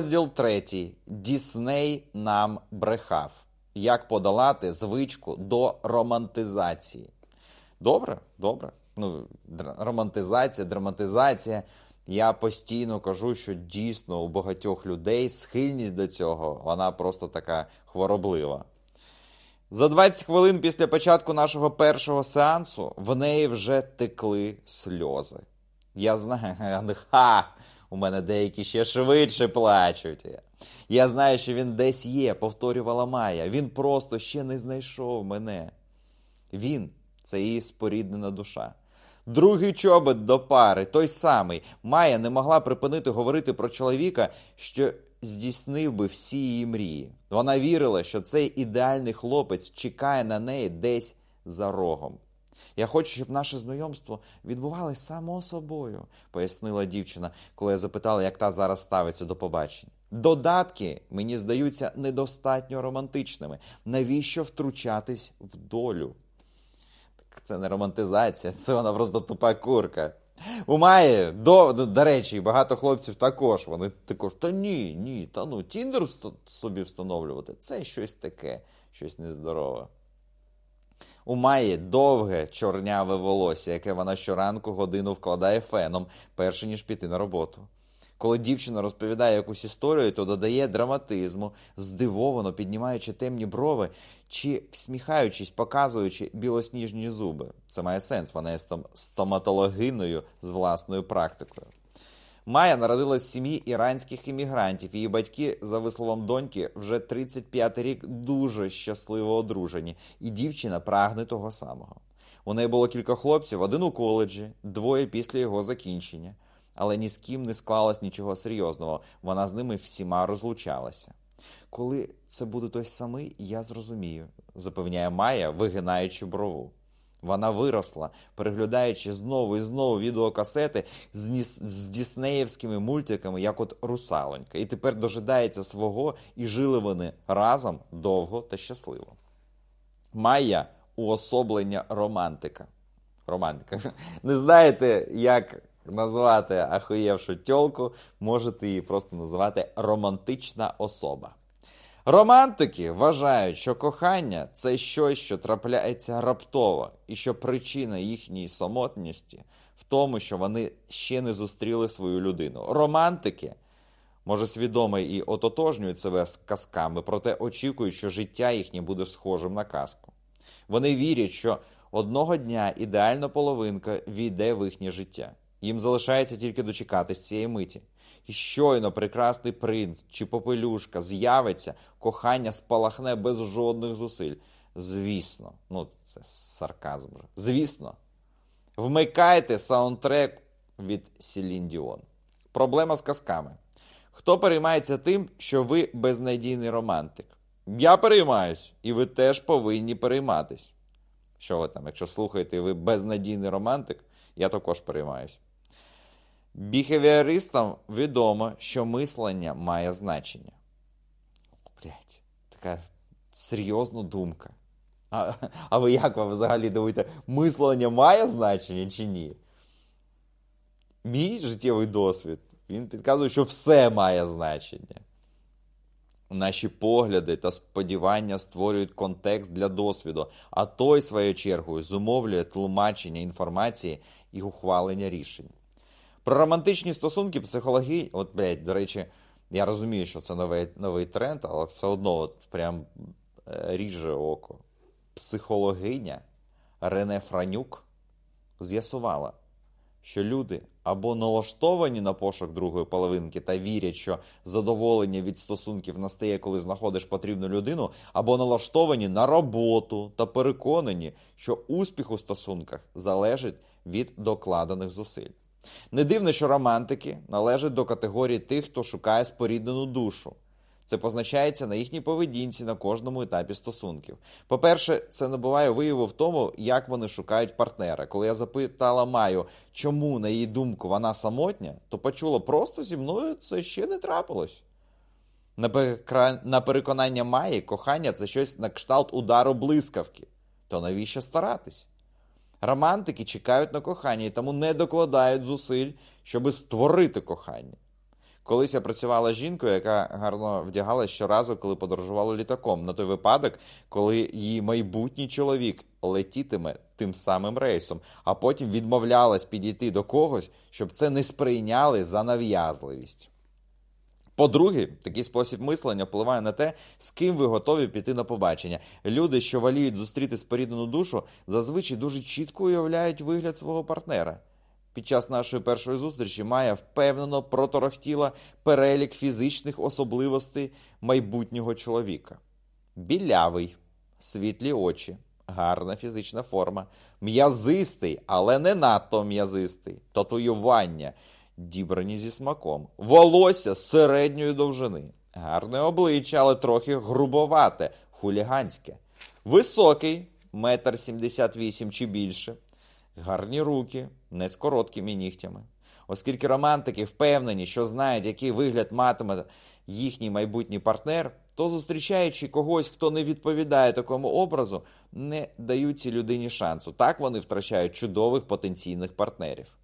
Розділ третій. Дісней нам брехав. Як подолати звичку до романтизації? Добре, добре. Ну, романтизація, драматизація. Я постійно кажу, що дійсно у багатьох людей схильність до цього, вона просто така хвороблива. За 20 хвилин після початку нашого першого сеансу в неї вже текли сльози. Я знаю, ха, у мене деякі ще швидше плачуть. Я знаю, що він десь є, повторювала Майя. Він просто ще не знайшов мене. Він це її споріднена душа. Другий чобит до пари, той самий. Майя не могла припинити говорити про чоловіка, що здійснив би всі її мрії. Вона вірила, що цей ідеальний хлопець чекає на неї десь за рогом. Я хочу, щоб наше знайомство відбувалося само собою, пояснила дівчина, коли я запитала, як та зараз ставиться до побачень. Додатки мені здаються недостатньо романтичними. Навіщо втручатись в долю? Так це не романтизація, це вона просто тупа курка. У Маї, до, до, до речі, багато хлопців також. Вони також, та ні, ні, та ну, Тіндер собі встановлювати. Це щось таке, щось нездорове. У Маї довге чорняве волосся, яке вона щоранку годину вкладає феном, перше ніж піти на роботу. Коли дівчина розповідає якусь історію, то додає драматизму, здивовано піднімаючи темні брови чи всміхаючись, показуючи білосніжні зуби. Це має сенс, вона є стоматологиною з власною практикою. Майя народилась в сім'ї іранських іммігрантів. Її батьки, за висловом доньки, вже 35 рік дуже щасливо одружені, і дівчина прагне того самого. У неї було кілька хлопців, один у коледжі, двоє після його закінчення. Але ні з ким не склалось нічого серйозного. Вона з ними всіма розлучалася. Коли це буде той самий, я зрозумію, запевняє Майя, вигинаючи брову. Вона виросла, переглядаючи знову і знову відеокасети з, ніс- з діснеївськими мультиками, як от русалонька, і тепер дожидається свого, і жили вони разом довго та щасливо. Майя уособлення романтика. Романтика. Не знаєте, як назвати ахуєвшу тьолку, можете її просто називати романтична особа. Романтики вважають, що кохання це щось, що трапляється раптово, і що причина їхньої самотності в тому, що вони ще не зустріли свою людину. Романтики, може, свідомо і ототожнюють себе з казками, проте очікують, що життя їхнє буде схожим на казку. Вони вірять, що одного дня ідеальна половинка війде в їхнє життя. Їм залишається тільки дочекатись цієї миті. І щойно прекрасний принц чи попелюшка з'явиться, кохання спалахне без жодних зусиль. Звісно, ну це сарказм вже. Звісно. Вмикайте саундтрек від Селін Діон. Проблема з казками. Хто переймається тим, що ви безнадійний романтик? Я переймаюсь, і ви теж повинні перейматись. Що ви там, якщо слухаєте, ви безнадійний романтик, я також переймаюсь. Біхевіористам відомо, що мислення має значення. Блять, така серйозна думка. А, а ви як ви взагалі думаєте, мислення має значення чи ні? Мій життєвий досвід він підказує, що все має значення. Наші погляди та сподівання створюють контекст для досвіду, а той, своєю чергою, зумовлює тлумачення інформації і ухвалення рішень. Про романтичні стосунки психології, от, блядь, до речі, я розумію, що це новий, новий тренд, але все одно от прям е, ріже око. Психологиня Рене Франюк з'ясувала, що люди або налаштовані на пошук другої половинки та вірять, що задоволення від стосунків настає, коли знаходиш потрібну людину, або налаштовані на роботу та переконані, що успіх у стосунках залежить від докладених зусиль. Не дивно, що романтики належать до категорії тих, хто шукає споріднену душу. Це позначається на їхній поведінці на кожному етапі стосунків. По-перше, це набуває вияву в тому, як вони шукають партнера. Коли я запитала Маю, чому, на її думку, вона самотня, то почула, просто зі мною це ще не трапилось. На переконання Маї, кохання це щось на кшталт удару блискавки. То навіщо старатись? Романтики чекають на кохання і тому не докладають зусиль, щоби створити кохання. Колись я працювала жінкою, яка гарно вдягалась щоразу, коли подорожувала літаком, на той випадок, коли її майбутній чоловік летітиме тим самим рейсом, а потім відмовлялась підійти до когось, щоб це не сприйняли за нав'язливість. По-друге, такий спосіб мислення впливає на те, з ким ви готові піти на побачення. Люди, що воліють зустріти споріднену душу, зазвичай дуже чітко уявляють вигляд свого партнера. Під час нашої першої зустрічі Майя впевнено проторохтіла перелік фізичних особливостей майбутнього чоловіка. Білявий, світлі очі, гарна фізична форма, м'язистий, але не надто м'язистий, татуювання – дібрані зі смаком, волосся середньої довжини, гарне обличчя, але трохи грубовате, хуліганське, високий, метр сімдесят вісім чи більше, гарні руки, не з короткими нігтями. Оскільки романтики впевнені, що знають, який вигляд матиме їхній майбутній партнер, то зустрічаючи когось, хто не відповідає такому образу, не дають цій людині шансу. Так вони втрачають чудових потенційних партнерів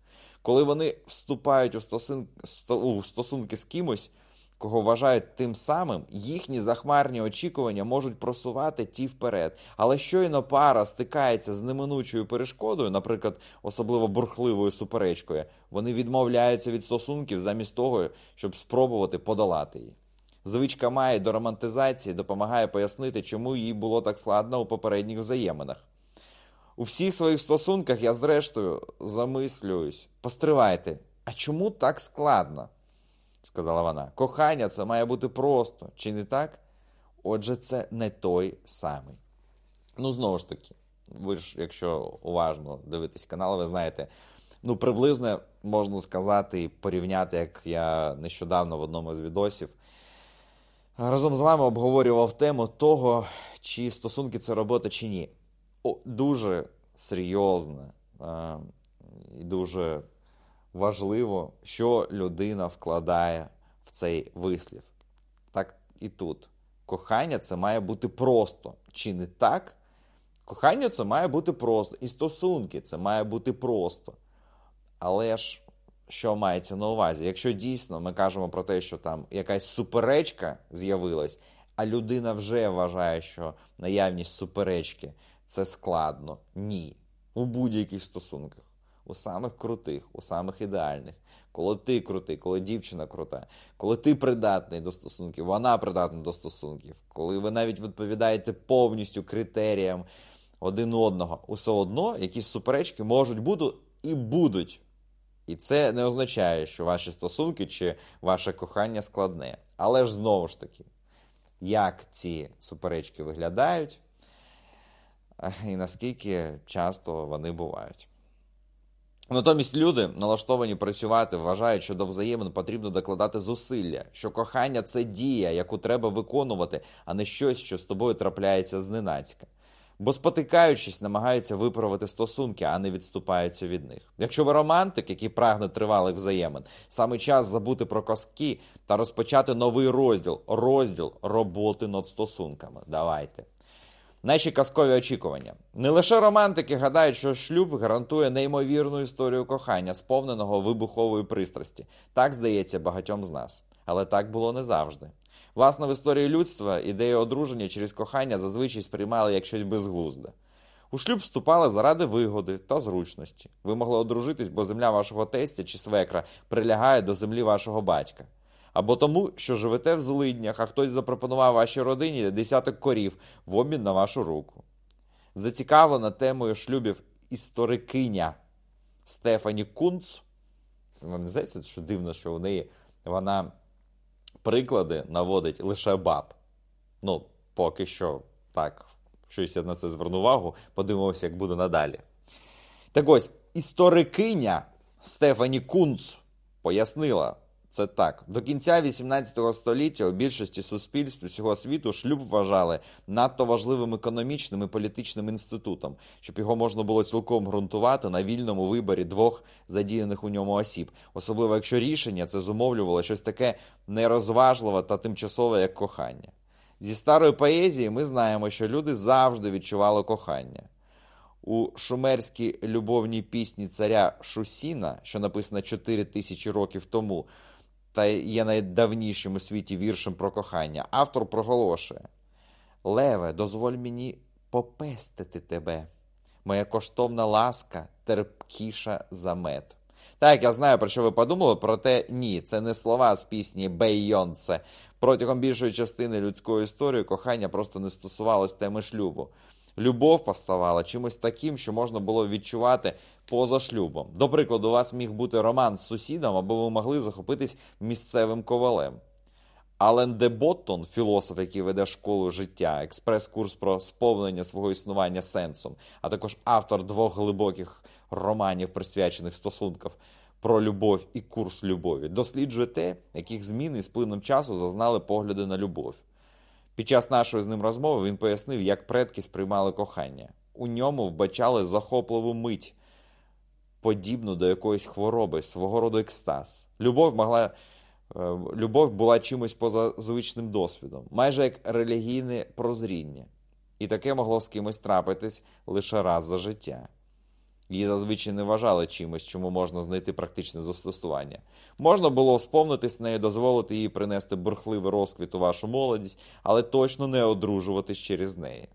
коли вони вступають у стосунки, у стосунки з кимось, кого вважають тим самим, їхні захмарні очікування можуть просувати ті вперед. Але щойно пара стикається з неминучою перешкодою, наприклад, особливо бурхливою суперечкою, вони відмовляються від стосунків замість того, щоб спробувати подолати її. Звичка має до романтизації допомагає пояснити, чому їй було так складно у попередніх взаєминах. У всіх своїх стосунках я, зрештою, замислююсь. Постривайте, а чому так складно? сказала вона. Кохання це має бути просто, чи не так? Отже, це не той самий. Ну, знову ж таки, ви ж, якщо уважно дивитесь канал, ви знаєте, ну, приблизно можна сказати і порівняти, як я нещодавно в одному з відосів. Разом з вами обговорював тему того, чи стосунки це робота, чи ні дуже серйозне і дуже важливо, що людина вкладає в цей вислів. Так і тут. Кохання це має бути просто. Чи не так? Кохання це має бути просто. І стосунки це має бути просто. Але ж що мається на увазі? Якщо дійсно ми кажемо про те, що там якась суперечка з'явилась, а людина вже вважає, що наявність суперечки це складно. Ні. У будь-яких стосунках. У самих крутих, у самих ідеальних. Коли ти крутий, коли дівчина крута, коли ти придатний до стосунків, вона придатна до стосунків, коли ви навіть відповідаєте повністю критеріям один одного, усе одно якісь суперечки можуть бути і будуть. І це не означає, що ваші стосунки чи ваше кохання складне. Але ж знову ж таки, як ці суперечки виглядають, і наскільки часто вони бувають. Натомість люди, налаштовані працювати, вважають, що до взаємин потрібно докладати зусилля, що кохання це дія, яку треба виконувати, а не щось, що з тобою трапляється зненацька. Бо спотикаючись, намагаються виправити стосунки, а не відступаються від них. Якщо ви романтик, який прагне тривалих взаємин, саме час забути про коски та розпочати новий розділ розділ роботи над стосунками. Давайте. Наші казкові очікування. Не лише романтики гадають, що шлюб гарантує неймовірну історію кохання, сповненого вибухової пристрасті. Так здається багатьом з нас. Але так було не завжди. Власне, в історії людства ідею одруження через кохання зазвичай сприймали як щось безглузде. У шлюб вступали заради вигоди та зручності. Ви могли одружитись, бо земля вашого тестя чи свекра прилягає до землі вашого батька або тому, що живете в злиднях, а хтось запропонував вашій родині десяток корів в обмін на вашу руку. Зацікавлена темою шлюбів історикиня Стефані Кунц. Не здається, що дивно, що у неї вона приклади наводить лише баб. Ну, поки що так, щось я на це зверну увагу, подивимося, як буде надалі. Так ось, історикиня Стефані Кунц пояснила. Це так. До кінця 18 століття у більшості суспільств усього світу шлюб вважали надто важливим економічним і політичним інститутом, щоб його можна було цілком ґрунтувати на вільному виборі двох задіяних у ньому осіб, особливо якщо рішення це зумовлювало щось таке нерозважливе та тимчасове, як кохання. Зі старої поезії ми знаємо, що люди завжди відчували кохання. У шумерській любовній пісні царя Шусіна, що написана 4 тисячі років тому, та є найдавнішим у світі віршем про кохання. Автор проголошує: Леве, дозволь мені попестити тебе. Моя коштовна ласка терпкіша за мед. Так, я знаю, про що ви подумали, проте ні, це не слова з пісні Бейонце. Протягом більшої частини людської історії кохання просто не стосувалось теми шлюбу. Любов поставала чимось таким, що можна було відчувати поза шлюбом. До прикладу, у вас міг бути роман з сусідом, або ви могли захопитись місцевим ковалем. Ален де Боттон, філософ, який веде школу життя, експрес-курс про сповнення свого існування сенсом, а також автор двох глибоких романів, присвячених стосункам про любов і курс любові, досліджує те, яких змін із плином часу зазнали погляди на любов. Під час нашої з ним розмови він пояснив, як предки сприймали кохання. У ньому вбачали захопливу мить, подібну до якоїсь хвороби, свого роду екстаз. Любов могла. Е, любов була чимось поза звичним досвідом, майже як релігійне прозріння, і таке могло з кимось трапитись лише раз за життя. Її зазвичай не вважали чимось, чому можна знайти практичне застосування. Можна було сповнитись нею, дозволити їй принести бурхливий розквіт у вашу молодість, але точно не одружуватись через неї.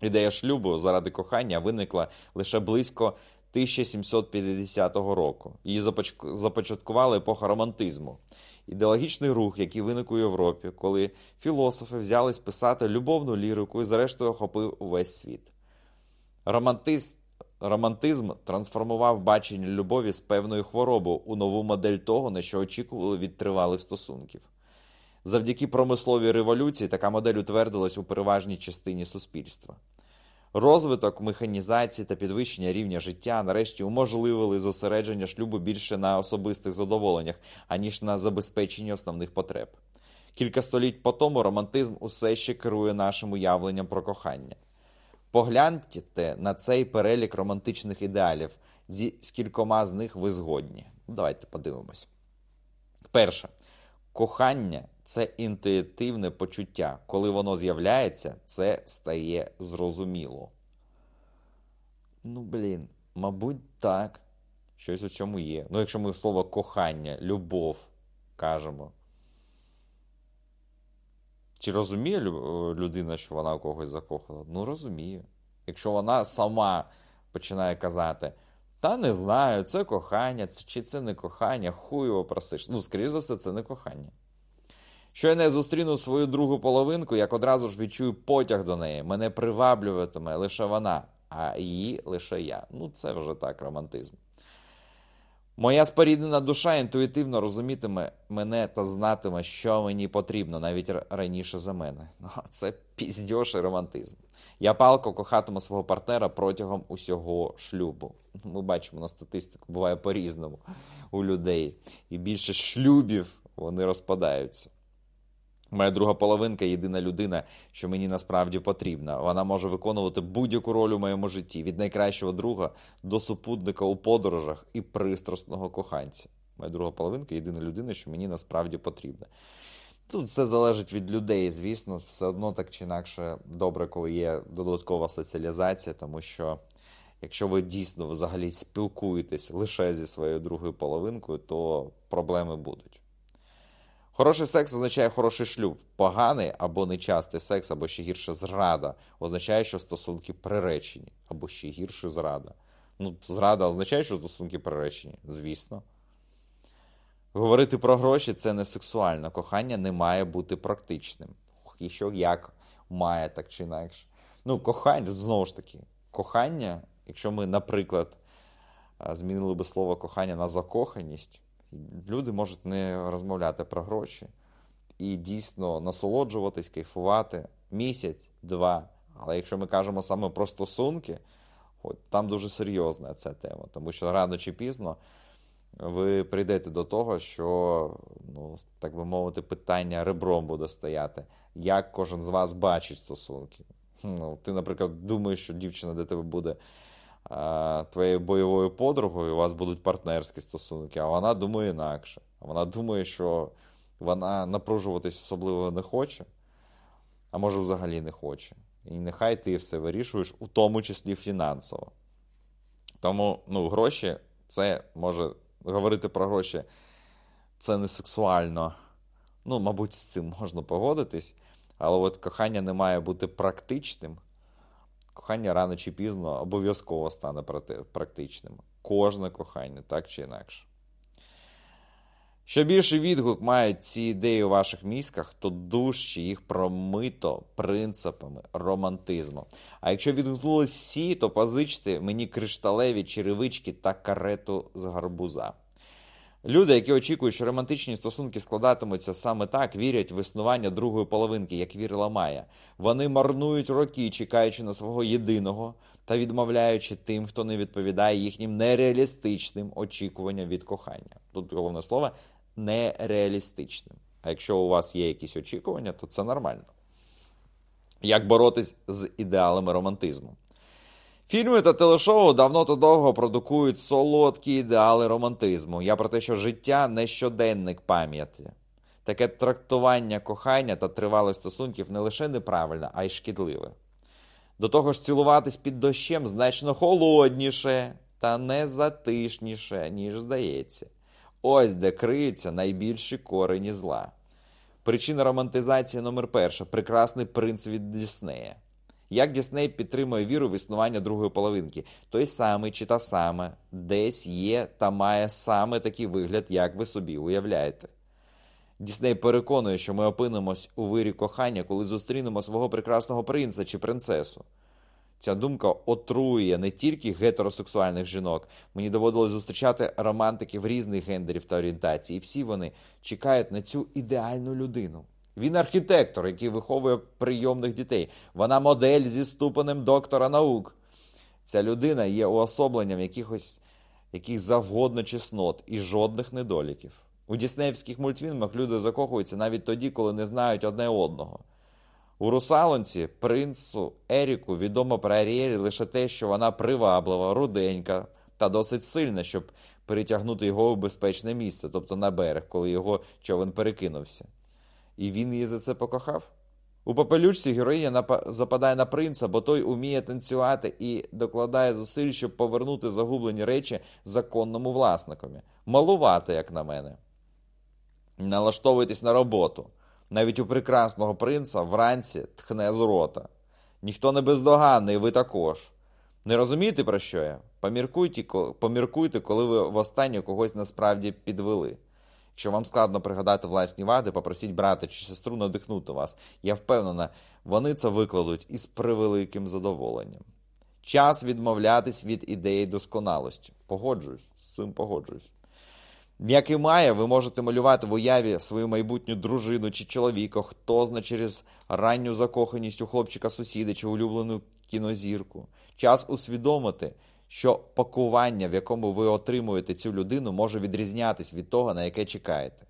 Ідея шлюбу заради кохання виникла лише близько 1750 року. Її започаткувала епоха романтизму, ідеологічний рух, який виник у Європі, коли філософи взялись писати любовну лірику і, зрештою, охопив увесь світ. Романтист Романтизм трансформував бачення любові з певною хворобою у нову модель того, на що очікували від тривалих стосунків. Завдяки промисловій революції така модель утвердилась у переважній частині суспільства. Розвиток механізації та підвищення рівня життя нарешті уможливили зосередження шлюбу більше на особистих задоволеннях, аніж на забезпеченні основних потреб. Кілька століть по тому романтизм усе ще керує нашим уявленням про кохання. Погляньте на цей перелік романтичних ідеалів, зі скількома з них ви згодні. Давайте подивимось. Перше, кохання це інтуїтивне почуття. Коли воно з'являється, це стає зрозуміло. Ну, блін, мабуть, так. Щось у цьому є. Ну, якщо ми слово кохання, любов кажемо. Чи розуміє людина, що вона у когось закохала? Ну, розуміє. Якщо вона сама починає казати, та не знаю, це кохання, чи це не кохання, хуй його просиш. Ну, скоріш за все, це не кохання. Що я зустріну свою другу половинку, як одразу ж відчую потяг до неї. Мене приваблюватиме лише вона, а її лише я. Ну, це вже так романтизм. Моя споріднена душа інтуїтивно розумітиме мене та знатиме, що мені потрібно, навіть раніше за мене. Ну, Це піздьош і романтизм. Я палко кохатиму свого партнера протягом усього шлюбу. Ми бачимо на статистику, буває по-різному у людей. І більше шлюбів вони розпадаються. Моя друга половинка єдина людина, що мені насправді потрібна. Вона може виконувати будь-яку роль у моєму житті від найкращого друга до супутника у подорожах і пристрасного коханця. Моя друга половинка єдина людина, що мені насправді потрібна. Тут все залежить від людей, звісно, все одно так чи інакше добре, коли є додаткова соціалізація, тому що якщо ви дійсно взагалі спілкуєтесь лише зі своєю другою половинкою, то проблеми будуть. Хороший секс означає хороший шлюб. Поганий або нечастий секс, або ще гірше зрада, означає, що стосунки приречені, або ще гірше зрада. Ну, зрада означає, що стосунки приречені, звісно. Говорити про гроші це не сексуально. Кохання не має бути практичним. І що як має так чи інакше. Ну, кохання, знову ж таки, кохання, якщо ми, наприклад, змінили би слово кохання на закоханість. Люди можуть не розмовляти про гроші і дійсно насолоджуватись, кайфувати місяць, два. Але якщо ми кажемо саме про стосунки, там дуже серйозна ця тема, тому що рано чи пізно ви прийдете до того, що, ну, так би мовити, питання ребром буде стояти, як кожен з вас бачить стосунки. Ну, Ти, наприклад, думаєш, що дівчина до тебе буде твоєю бойовою подругою, у вас будуть партнерські стосунки, а вона думає інакше. Вона думає, що вона напружуватись особливо не хоче, а може взагалі не хоче. І нехай ти все вирішуєш, у тому числі фінансово. Тому ну, гроші це може говорити про гроші це не сексуально. Ну, мабуть, з цим можна погодитись, але от кохання не має бути практичним. Кохання рано чи пізно обов'язково стане практичним. Кожне кохання, так чи інакше. Що більше відгук мають ці ідеї у ваших мізках, то дужче їх промито принципами романтизму. А якщо відгукнулись всі, то позичте мені кришталеві черевички та карету з гарбуза. Люди, які очікують, що романтичні стосунки складатимуться саме так, вірять в існування другої половинки, як вірила Майя. Вони марнують роки, чекаючи на свого єдиного та відмовляючи тим, хто не відповідає їхнім нереалістичним очікуванням від кохання. Тут головне слово нереалістичним. А якщо у вас є якісь очікування, то це нормально. Як боротись з ідеалами романтизму? Фільми та телешоу давно та довго продукують солодкі ідеали романтизму. Я про те, що життя не щоденник пам'яті. Таке трактування кохання та тривалих стосунків не лише неправильне, а й шкідливе. До того ж, цілуватись під дощем значно холодніше та незатишніше, ніж здається. Ось де криються найбільші корені зла. Причина романтизації номер перша прекрасний принц від Діснея. Як Дісней підтримує віру в існування другої половинки, той самий чи та саме, десь є та має саме такий вигляд, як ви собі уявляєте. Дісней переконує, що ми опинимось у вирі кохання, коли зустрінемо свого прекрасного принца чи принцесу. Ця думка отрує не тільки гетеросексуальних жінок. Мені доводилось зустрічати романтиків різних гендерів та орієнтацій, і всі вони чекають на цю ідеальну людину. Він архітектор, який виховує прийомних дітей. Вона модель зі ступенем доктора наук. Ця людина є уособленням якихось яких завгодно чеснот і жодних недоліків. У Діснеївських мультфільмах люди закохуються навіть тоді, коли не знають одне одного. У русалонці принцу Еріку відомо про Аріелі лише те, що вона приваблива, руденька та досить сильна, щоб перетягнути його у безпечне місце, тобто на берег, коли його човен перекинувся. І він її за це покохав. У попелючці героїня западає на принца, бо той уміє танцювати і докладає зусиль, щоб повернути загублені речі законному власникові. Малувати, як на мене. Налаштовуйтесь на роботу. Навіть у прекрасного принца вранці тхне з рота. Ніхто не бездоганний, ви також. Не розумієте, про що я? Поміркуйте, поміркуйте, коли ви востаннє когось насправді підвели. Якщо вам складно пригадати власні вади, попросіть брата чи сестру надихнути вас. Я впевнена, вони це викладуть із превеликим задоволенням. Час відмовлятись від ідеї досконалості. Погоджуюсь, з цим погоджуюсь. Як і має, ви можете малювати в уяві свою майбутню дружину чи чоловіка, хто зна через ранню закоханість у хлопчика сусіда чи улюблену кінозірку. Час усвідомити, що пакування, в якому ви отримуєте цю людину, може відрізнятись від того, на яке чекаєте.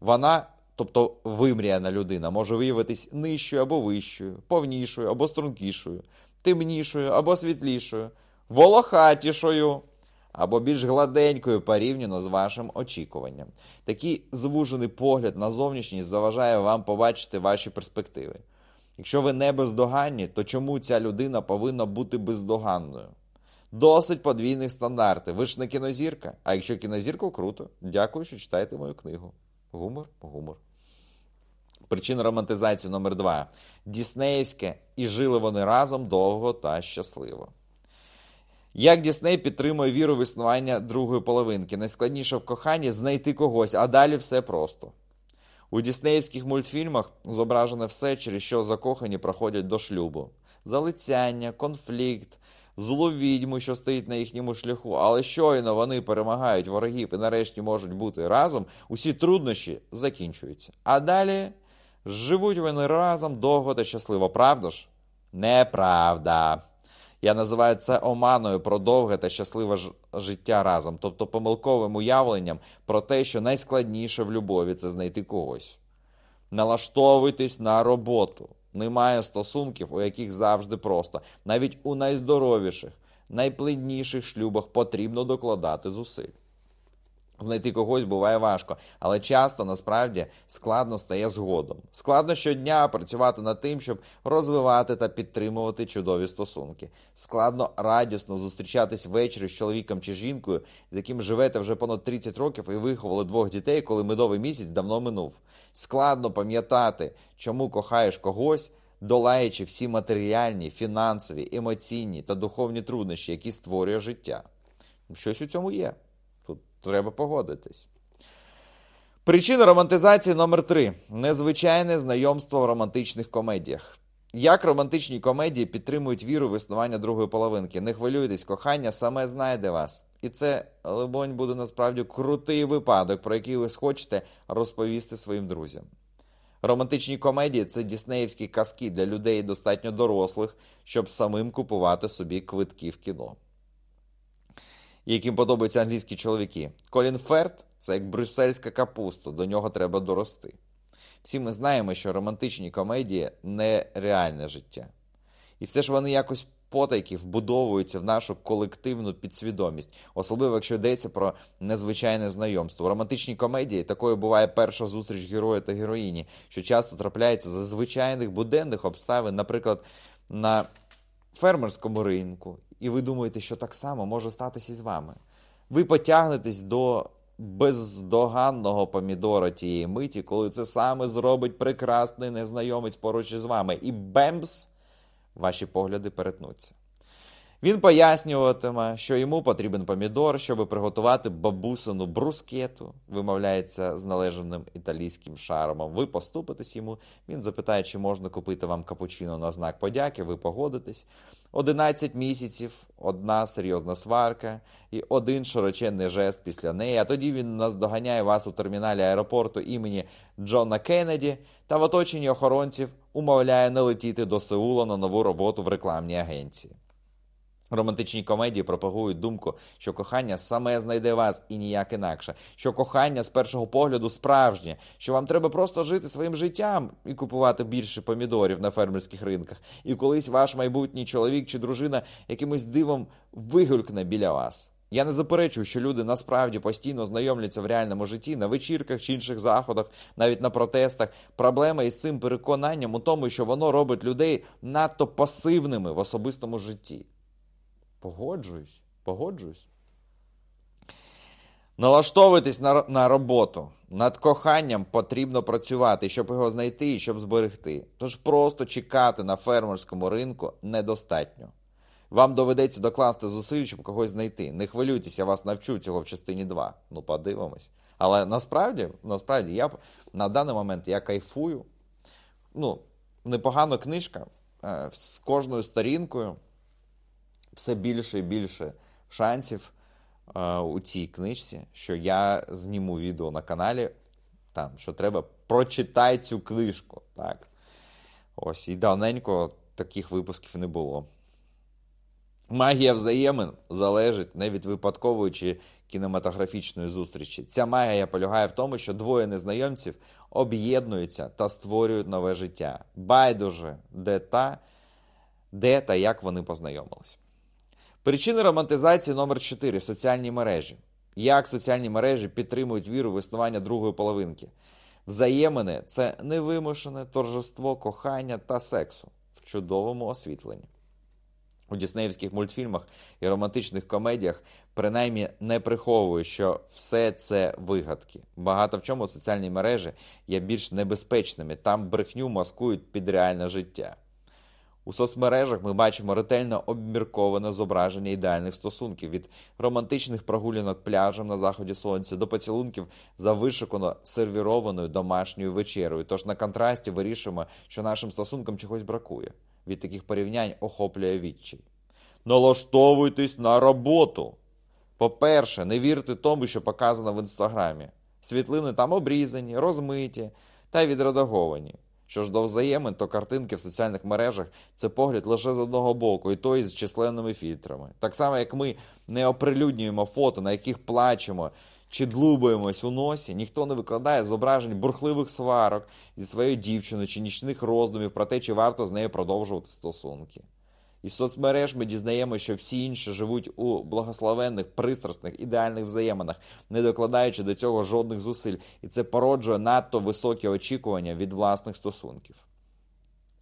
Вона, тобто вимріяна людина, може виявитись нижчою або вищою, повнішою або стрункішою, темнішою або світлішою, волохатішою або більш гладенькою порівняно з вашим очікуванням. Такий звужений погляд на зовнішність заважає вам побачити ваші перспективи. Якщо ви не бездоганні, то чому ця людина повинна бути бездоганною? Досить подвійних стандартів. Ви ж не кінозірка. А якщо кінозірка, круто. Дякую, що читаєте мою книгу. Гумор, гумор. Причина романтизації номер два. Діснеївське, і жили вони разом довго та щасливо. Як Дісней підтримує віру в існування другої половинки. Найскладніше в коханні знайти когось, а далі все просто. У Діснеївських мультфільмах зображено все, через що закохані проходять до шлюбу: залицяння, конфлікт, злу відьму, що стоїть на їхньому шляху, але щойно вони перемагають ворогів і нарешті можуть бути разом, усі труднощі закінчуються. А далі живуть вони разом довго та щасливо, правда ж? Неправда. Я називаю це оманою про довге та щасливе життя разом, тобто помилковим уявленням про те, що найскладніше в любові це знайти когось. Налаштовуйтесь на роботу. Немає стосунків, у яких завжди просто. Навіть у найздоровіших, найплідніших шлюбах потрібно докладати зусиль. Знайти когось буває важко, але часто насправді складно стає згодом. Складно щодня працювати над тим, щоб розвивати та підтримувати чудові стосунки. Складно радісно зустрічатись ввечері з чоловіком чи жінкою, з яким живете вже понад 30 років і виховали двох дітей, коли медовий місяць давно минув. Складно пам'ятати, чому кохаєш когось, долаючи всі матеріальні, фінансові, емоційні та духовні труднощі, які створює життя. Щось у цьому є. Треба погодитись. Причина романтизації номер 3 незвичайне знайомство в романтичних комедіях. Як романтичні комедії підтримують віру в існування другої половинки? Не хвилюйтесь, кохання саме знайде вас. І це, либонь, буде насправді крутий випадок, про який ви схочете розповісти своїм друзям. Романтичні комедії це діснеївські казки для людей достатньо дорослих, щоб самим купувати собі квитки в кіно яким подобаються англійські чоловіки. Колін Ферт це як брюссельська капуста, до нього треба дорости. Всі ми знаємо, що романтичні комедії нереальне життя. І все ж вони якось потайки вбудовуються в нашу колективну підсвідомість, особливо якщо йдеться про незвичайне знайомство. В романтичній комедії такою буває перша зустріч героя та героїні, що часто трапляється за звичайних буденних обставин, наприклад, на фермерському ринку, і ви думаєте, що так само може статися і з вами. Ви потягнетесь до бездоганного помідора тієї миті, коли це саме зробить прекрасний незнайомець поруч із вами. І бемс, ваші погляди перетнуться. Він пояснюватиме, що йому потрібен помідор, щоб приготувати бабусину брускету, вимовляється з належним італійським шармом. Ви поступитесь йому. Він запитає, чи можна купити вам капучино на знак подяки, ви погодитесь. 11 місяців, одна серйозна сварка і один широченний жест після неї. А тоді він наздоганяє вас у терміналі аеропорту імені Джона Кеннеді та в оточенні охоронців умовляє не летіти до Сеула на нову роботу в рекламній агенції. Романтичні комедії пропагують думку, що кохання саме знайде вас і ніяк інакше, що кохання з першого погляду справжнє, що вам треба просто жити своїм життям і купувати більше помідорів на фермерських ринках. І колись ваш майбутній чоловік чи дружина якимось дивом вигулькне біля вас. Я не заперечую, що люди насправді постійно знайомляться в реальному житті на вечірках чи інших заходах, навіть на протестах. Проблема із цим переконанням у тому, що воно робить людей надто пасивними в особистому житті. Погоджуюсь, погоджуюсь. Налаштовуйтесь на на роботу. Над коханням потрібно працювати, щоб його знайти і щоб зберегти. Тож просто чекати на фермерському ринку недостатньо. Вам доведеться докласти зусиль, щоб когось знайти. Не хвилюйтеся, вас навчу цього в частині 2. Ну, подивимось. Але насправді, насправді, я на даний момент я кайфую. Ну, непогана книжка е, з кожною сторінкою все більше і більше шансів е, у цій книжці, що я зніму відео на каналі, там, що треба прочитай цю книжку. Так? Ось, і давненько таких випусків не було. Магія взаємин залежить не від випадкової чи кінематографічної зустрічі. Ця магія полягає в тому, що двоє незнайомців об'єднуються та створюють нове життя. Байдуже, де та, де та як вони познайомились. Причини романтизації номер 4 соціальні мережі. Як соціальні мережі підтримують віру в існування другої половинки? Взаємини це невимушене торжество кохання та сексу в чудовому освітленні. У діснеївських мультфільмах і романтичних комедіях принаймні не приховую, що все це вигадки. Багато в чому соціальні мережі є більш небезпечними, там брехню маскують під реальне життя. У соцмережах ми бачимо ретельно обмірковане зображення ідеальних стосунків від романтичних прогулянок пляжем на заході сонця до поцілунків за вишикано сервірованою домашньою вечерою. Тож на контрасті вирішуємо, що нашим стосункам чогось бракує. Від таких порівнянь охоплює відчай. Налаштовуйтесь на роботу. По-перше, не вірте тому, що показано в інстаграмі. Світлини там обрізані, розмиті та відредаговані. Що ж до взаємин, то картинки в соціальних мережах це погляд лише з одного боку, і той з численними фільтрами. Так само, як ми не оприлюднюємо фото, на яких плачемо чи длубаємось у носі, ніхто не викладає зображень бурхливих сварок зі своєю дівчиною чи нічних роздумів про те, чи варто з нею продовжувати стосунки. Із соцмереж ми дізнаємося, що всі інші живуть у благословенних, пристрасних, ідеальних взаєминах, не докладаючи до цього жодних зусиль, і це породжує надто високі очікування від власних стосунків.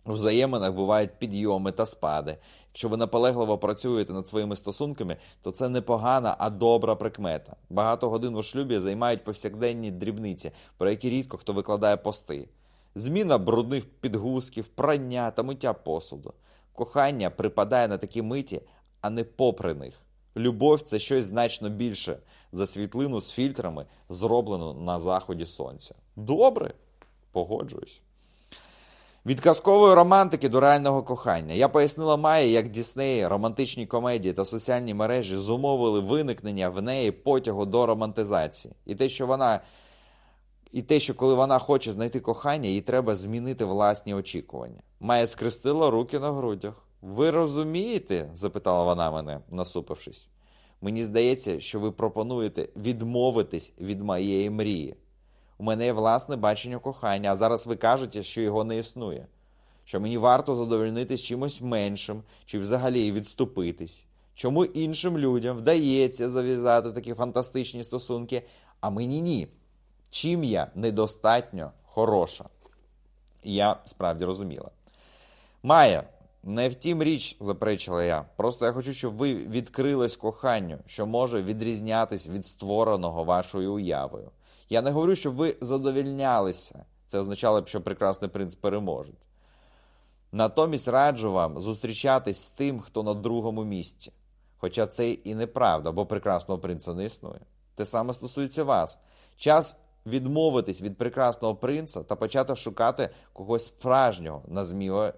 У взаєминах бувають підйоми та спади. Якщо ви наполегливо працюєте над своїми стосунками, то це не погана, а добра прикмета. Багато годин у шлюбі займають повсякденні дрібниці, про які рідко хто викладає пости. Зміна брудних підгузків, прання та миття посуду. Кохання припадає на такі миті, а не попри них. Любов це щось значно більше за світлину з фільтрами, зроблену на заході сонця. Добре, погоджуюсь. Від казкової романтики до реального кохання. Я пояснила Майі, як Діснеї, романтичні комедії та соціальні мережі зумовили виникнення в неї потягу до романтизації. І те, що вона. І те, що коли вона хоче знайти кохання, їй треба змінити власні очікування. Майя скрестила руки на грудях. Ви розумієте? запитала вона мене, насупившись. Мені здається, що ви пропонуєте відмовитись від моєї мрії. У мене є власне бачення кохання, а зараз ви кажете, що його не існує, що мені варто задовольнитись чимось меншим, чи взагалі відступитись. Чому іншим людям вдається зав'язати такі фантастичні стосунки, а мені ні? Чим я недостатньо хороша? Я справді розуміла. Майя, не втім річ, заперечила я. Просто я хочу, щоб ви відкрились коханню, що може відрізнятись від створеного вашою уявою. Я не говорю, щоб ви задовільнялися. Це означало б, що прекрасний принц переможе. Натомість раджу вам зустрічатись з тим, хто на другому місці. Хоча це і неправда, бо прекрасного принца не існує. Те саме стосується вас. Час відмовитись від прекрасного принца та почати шукати когось справжнього,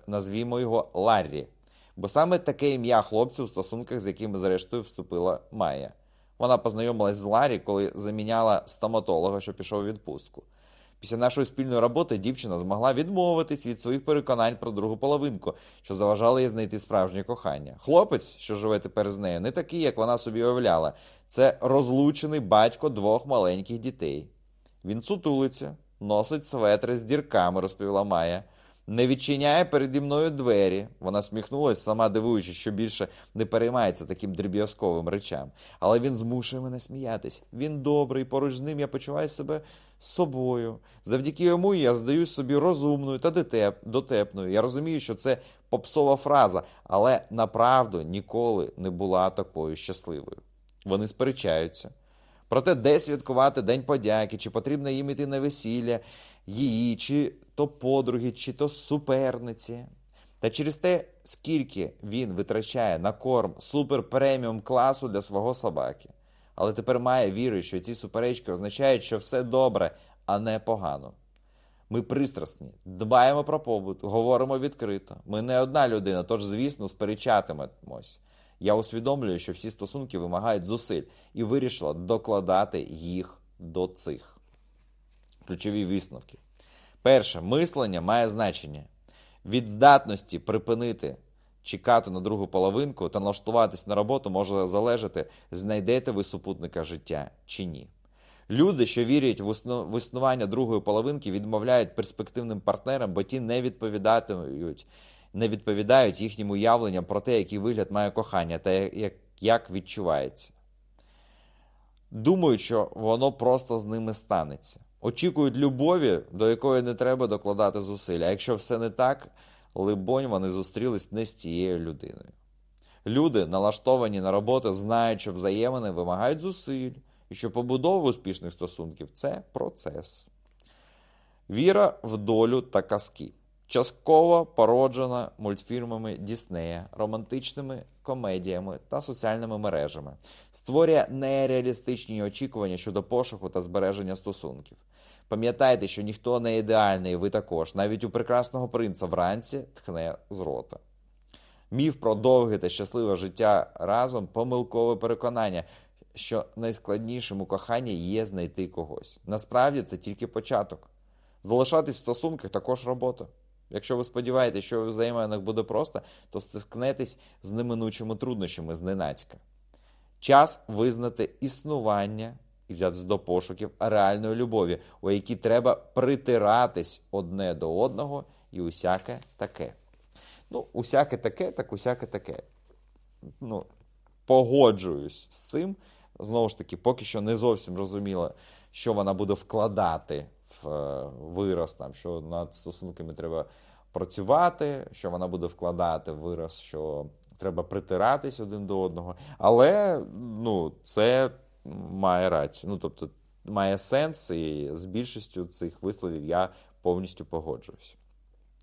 назвімо його Ларрі. Бо саме таке ім'я хлопців у стосунках, з якими зрештою вступила Майя. Вона познайомилась з Ларі, коли заміняла стоматолога, що пішов у відпустку. Після нашої спільної роботи дівчина змогла відмовитись від своїх переконань про другу половинку, що заважало їй знайти справжнє кохання. Хлопець, що живе тепер з нею, не такий, як вона собі уявляла. Це розлучений батько двох маленьких дітей. Він сутулиться, носить светри з дірками, розповіла Майя не відчиняє переді мною двері. Вона сміхнулася, сама дивуючись, що більше не переймається таким дріб'язковим речам. Але він змушує мене сміятись. Він добрий, поруч з ним я почуваю себе собою. Завдяки йому я здаюсь собі розумною та дотепною. Я розумію, що це попсова фраза, але направду ніколи не була такою щасливою. Вони сперечаються. Проте, де святкувати День подяки, чи потрібно їм іти на весілля її, чи то подруги, чи то суперниці. Та через те, скільки він витрачає на корм супер преміум класу для свого собаки. Але тепер має віру, що ці суперечки означають, що все добре, а не погано. Ми пристрасні, дбаємо про побут, говоримо відкрито. Ми не одна людина, тож, звісно, сперечатимемось. Я усвідомлюю, що всі стосунки вимагають зусиль, і вирішила докладати їх до цих. Ключові висновки. Перше, мислення має значення. Від здатності припинити чекати на другу половинку та налаштуватись на роботу може залежати, знайдете ви супутника життя чи ні. Люди, що вірять в існування другої половинки, відмовляють перспективним партнерам, бо ті не відповідатимуть, не відповідають їхнім уявленням про те, який вигляд має кохання та як, як відчувається. Думають, що воно просто з ними станеться очікують любові, до якої не треба докладати зусиль. А якщо все не так, либонь, вони зустрілись не з тією людиною. Люди, налаштовані на роботу, знають, що взаємини вимагають зусиль, і що побудова успішних стосунків це процес. Віра в долю та казки. Частково породжена мультфільмами Діснея, романтичними комедіями та соціальними мережами, створює нереалістичні очікування щодо пошуку та збереження стосунків. Пам'ятайте, що ніхто не ідеальний, ви також, навіть у прекрасного принца вранці тхне з рота. Міф про довге та щасливе життя разом помилкове переконання, що найскладнішим у коханні є знайти когось. Насправді це тільки початок. Залишатись в стосунках також робота. Якщо ви сподіваєтесь, що у взаєминах буде просто, то стискнетесь з неминучими труднощами зненацька. Час визнати існування і взятися до пошуків реальної любові, у якій треба притиратись одне до одного і усяке таке. Ну, усяке таке, так усяке таке. Ну, погоджуюсь з цим. Знову ж таки, поки що не зовсім розуміла, що вона буде вкладати вираз, там, що над стосунками треба працювати, що вона буде вкладати вираз, що треба притиратись один до одного. Але ну, це має рацію. Ну, тобто, має сенс, і з більшістю цих висловів я повністю погоджуюсь.